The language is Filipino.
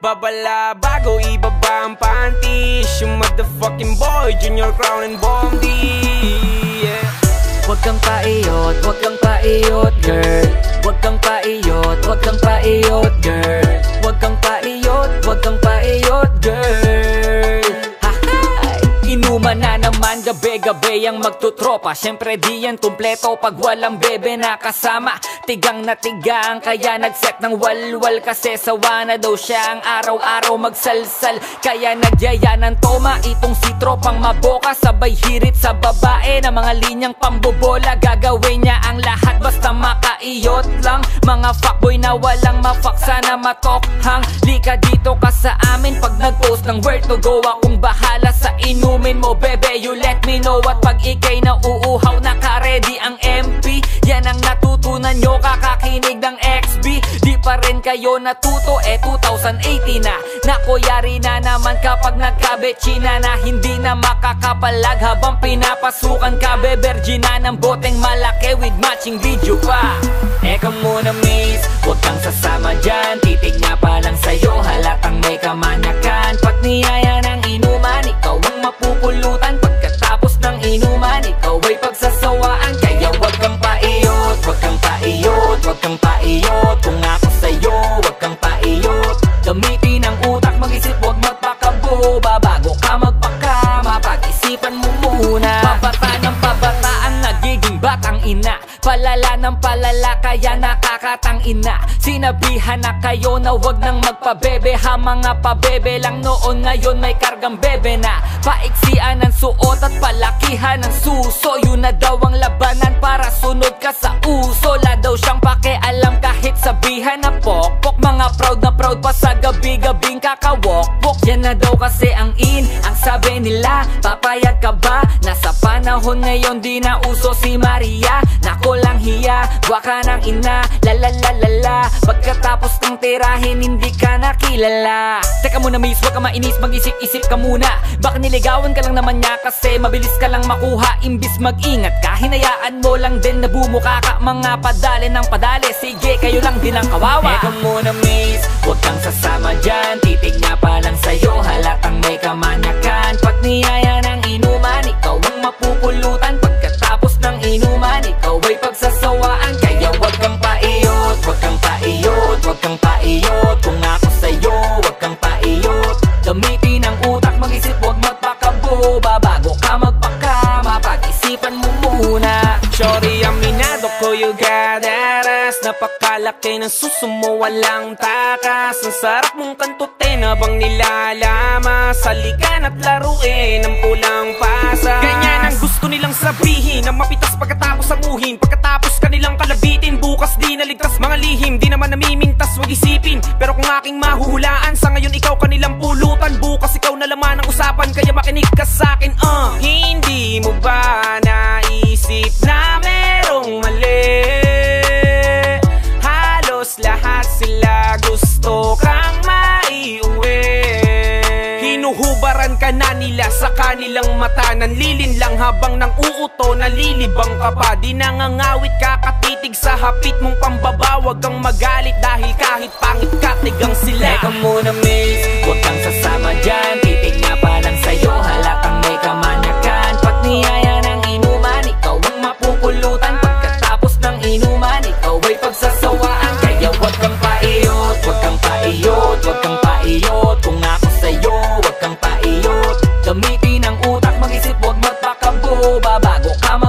Babala bago ibaba ang panties Yung motherfucking boy, Junior Crown and Bondi yeah. Huwag kang paiyot, huwag kang paiyot, girl Inuman na naman gabi-gabi ang magtutropa. Siyempre di yan kumpleto pag walang bebe na kasama. Tigang na tigang kaya nagset ng walwal. Kasi sawa na daw siya ang araw-araw magsalsal. Kaya nagyaya ng toma itong si tropang maboka. Sabay hirit sa babae na mga linyang pambobola. Gagawin niya ang lahat basta makaiyot lang. Mga fuckboy na walang mafaksa na matokhang. Lika dito ka sa amin pag nag-post ng where to go Akong bahala sa inumin mo bebe You let me know. At pag ikay na uuhaw Naka-ready ang MP Yan ang natutunan nyo kakakinig ng XB Di pa rin kayo natuto eh 2018 na. Nakuyari na naman kapag nagkabetsina na. Hindi na makakapalag habang pinapasukan ka Bebergina ng boteng malaki with matching video pa. Eka muna miss, huwag kang sasama dyan ng palala kaya nakakatang ina. Sinabihan na kayo na wag nang magpabebe. Ha mga pabebe lang noon ngayon may kargang bebe na. Paiksian ng suot at palakihan ng suso. Yun na daw ang labanan para sunod ka sa uso. La daw siyang pakialam kahit sabihan na pokpok Mga proud na proud pa sa gabi-gabing kakawokpok Yan na daw kasi ang in, ang sabi nila. Papayag ka ba? Nasa panahon ngayon di na uso si Maria. Nako lang hiya, buwa ka ng ina. Lalalalala Pagkatapos kang tirahin hindi ka nakilala. Teka muna miss, wag ka mainis. Mag-isip-isip ka muna. Baka niligawan ka lang naman niya Kasi mabilis ka lang makuha. Imbis mag-ingat ka Hinayaan mo lang din na bumuka ka. Mga padali ng padali. Sige, kayo lang din ang kawawa. Teka muna miss, wag kang sasama dyan. Titig nga pa lang sa'yo Halatang may kamanyakan Pag niyaya ng inuman Ikaw ang mapupulutan. Pagkatapos ng inuman Ikaw ay pagsasawaan. Kaya wag kang paiyot Wag kang paiyot Wag kang paiyot. Kung ako sa'yo Wag kang paiyot. Gamitin ang utak Mag-isip Wag magpakaboba Bago ka magpakama Napakalaki ng suso mo, walang takas. Ang sarap mong kantutin habang nilalamas. Salikan at laruin ang pulang pasas Ganyan ang gusto nilang sabihin. Na mapitas pagkatapos amuhin Pagkatapos kanilang kalabitin. Bukas di naligtas mga lihim. Di naman namimintas, wag isipin. Pero kung aking mahuhulaan Sa ngayon ikaw kanilang pulutan. Bukas ikaw na laman ang usapan Kaya makinig ka sa'kin, uh. Hindi mo ba naisip ka nila sa kanilang mata. Nanlilin lang habang nang uuto Nalilibang ka pa. Di nangangawit ka katitig sa hapit mong pambaba Huwag kang magalit. Dahil kahit pangit katigang sila. Teka muna miss, huwag kang sasama dyan Vamos